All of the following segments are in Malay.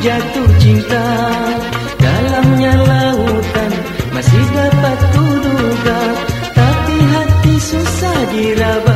jatuh cinta Dalamnya lautan. Masih dapat kuduga Tapi hati susah diraba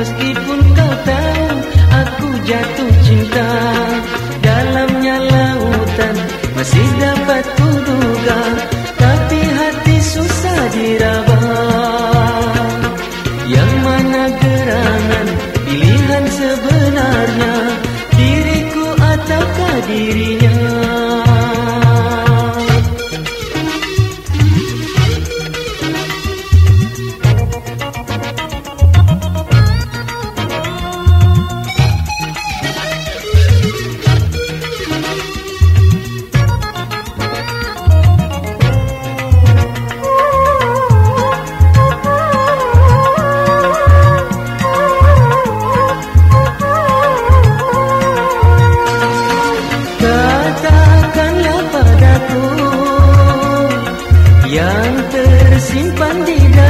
Meskipun kau tahu Aku jatuh cinta Dalamnya lautan Masih dapat kuduga tersimpan di dada Oh,